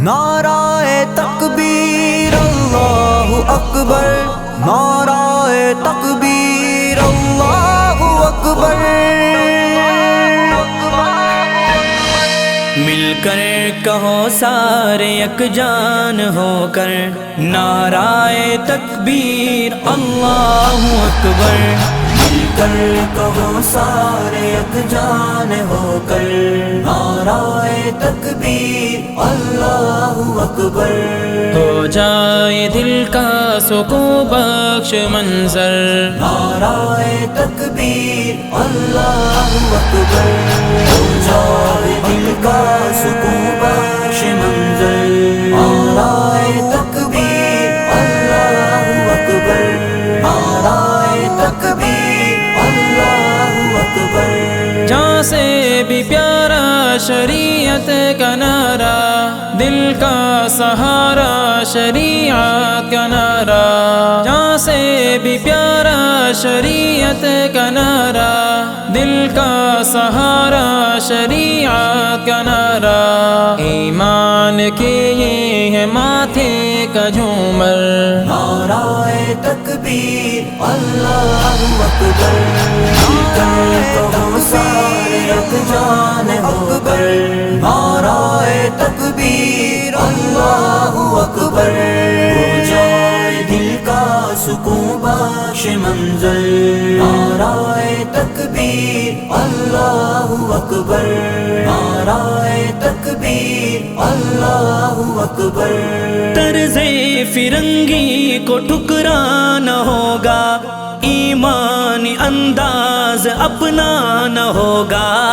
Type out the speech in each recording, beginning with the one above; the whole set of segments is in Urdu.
نعرہ تکبیر، اللہ اکبر. نعرہ تکبیر، اللہ اکبر. مل کر کہو سارے یک جان ہو کر. نعرہ تکبیر، اللہ اکبر. کر کہو سارے جان ہو کر۔ نعرہ تکبیر اللہ اکبر۔ ہو جائے دل کا سکون بخش منظر۔ نعرہ تکبیر اللہ اکبر۔ ہو جائے دل کا سکون بخش منظر۔ شریعت کا نعرہ، دل کا سہارا، شریعت کا نعرہ۔ جہاں سے بھی پیارا شریعت کا نعرہ، دل کا سہارا، شریعت کا نعرہ۔ ایمان کے یہ ہے ماتھے کا جھومر۔ نعرہ تکبیر، اللہ اکبر۔ جان ہو کر۔ نعرہ تکبیر، اللہ اکبر۔ ہو جائے دل کا سکون بخش منظر نعرہ تکبیر، اللہ اکبر۔ نعرہ تکبیر، اللہ اکبر۔ طرز فرنگی کو ٹکرا نہ ہوگا۔ ایمانی انداز اپنا نہ ہوگا۔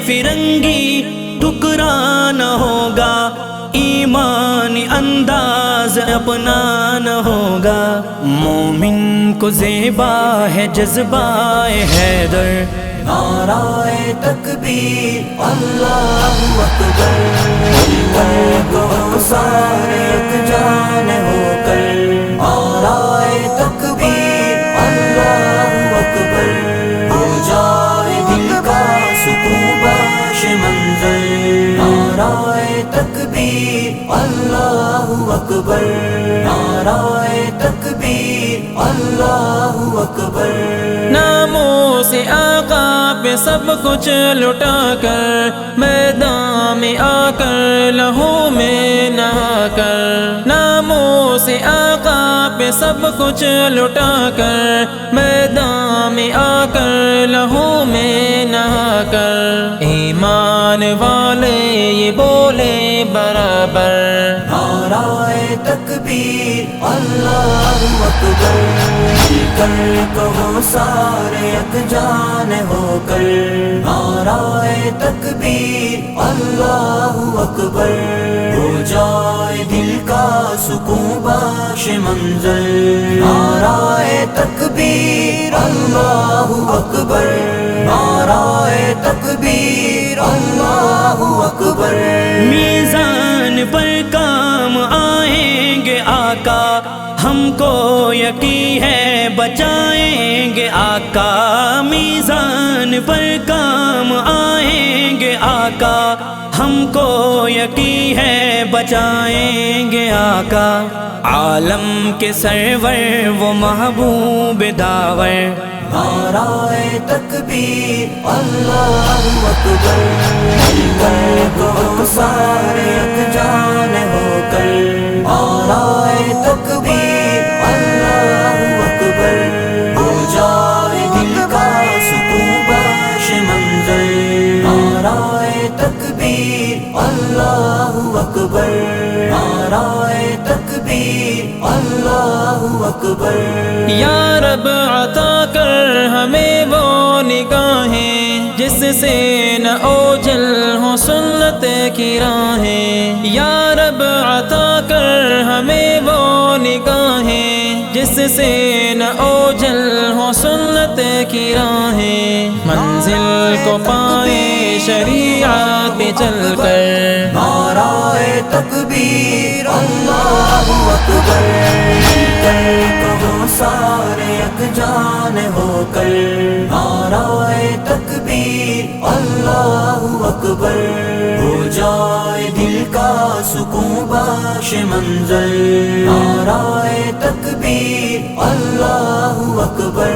فرنگی ٹکرا نہ ہوگا۔ ایمانی انداز اپنا نہ ہوگا۔ مومن کو زیبا ہے، جذبہ حیدر۔ نعرہ تکبیر، اللہ اکبر۔ مل کر کہو سارے جان نعرہ تکبیر، اللہ اکبر۔ نعرہ تکبیر، اللہ اکبر۔ ناموں سے آقا پہ سب کچھ لٹا کر، میدان میں آ کر لہو میں نہا کر۔ ناموں سے آقا پہ سب کچھ لٹا کر، میدان میں آ کر لہو میں نہا کر۔ ایمان والے یہ بولے برابر۔ نعرہ تکبیر، اللہ اکبر۔ مل کر کہو سارے یک جان ہو کر۔ نعرہ تکبیر، اللہ اکبر۔ ہو جائے دل کا سکون بخش منظر نعرہ تکبیر، اللہ اکبر۔ نعرہ تکبیر، اللہ کو یقین ہے، بچائیں گے آقا، میزان پر کام آئیں گے آقا۔ ہم کو یقین ہے، بچائیں گے آقا۔ عالم کے سرور، وہ محبوب داور۔ نعرہ تکبیر، اللہ اکبر۔ کر سارے جان ہو کر۔ تکبیر، اللہ اکبر۔ نعرہ تکبیر، اللہ اکبر۔ یا رب، عطا کر ہمیں وہ نگاہیں جس سے نہ اوجل ہو سنت کی راہیں۔ یا رب، عطا کر ہمیں وہ نگاہیں جس سے نہ اوجل ہو سنت کی راہیں۔ منزل کو پائے شریف شریعت پہ چل کر۔ نعرہ تکبیر، اللہ اکبر۔ کہو سارے یک جان ہو کر۔ نعرہ تکبیر، اللہ اکبر۔ ہو جائے دل کا سکون بخش منزل۔ نعرہ تکبیر، اللہ اکبر۔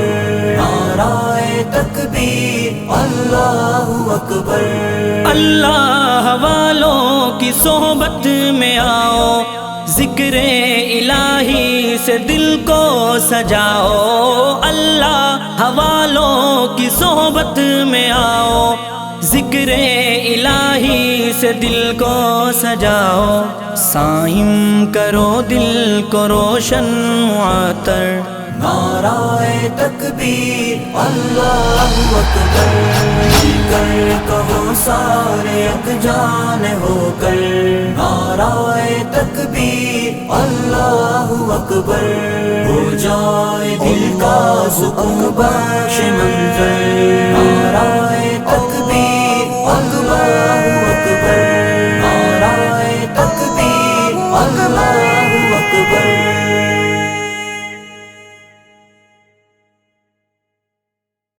نعرہ تکبیر، اللہ اکبر۔ اللہ والوں کی صحبت میں آؤ، ذکر الہی سے دل کو سجاؤ۔ اللہ حوالوں کی صحبت میں آؤ، ذکر الہی سے دل کو سجاؤ۔ سائم کرو دل کو روشن معطر۔ نعرہ تکبیر، اللہ اکبر۔ کر کہو سارے اک جان ہو کر۔ نعرہ تکبیر، اللہ اکبر۔ ہو جائے دل کا سکون بخش منظر۔ نعرہ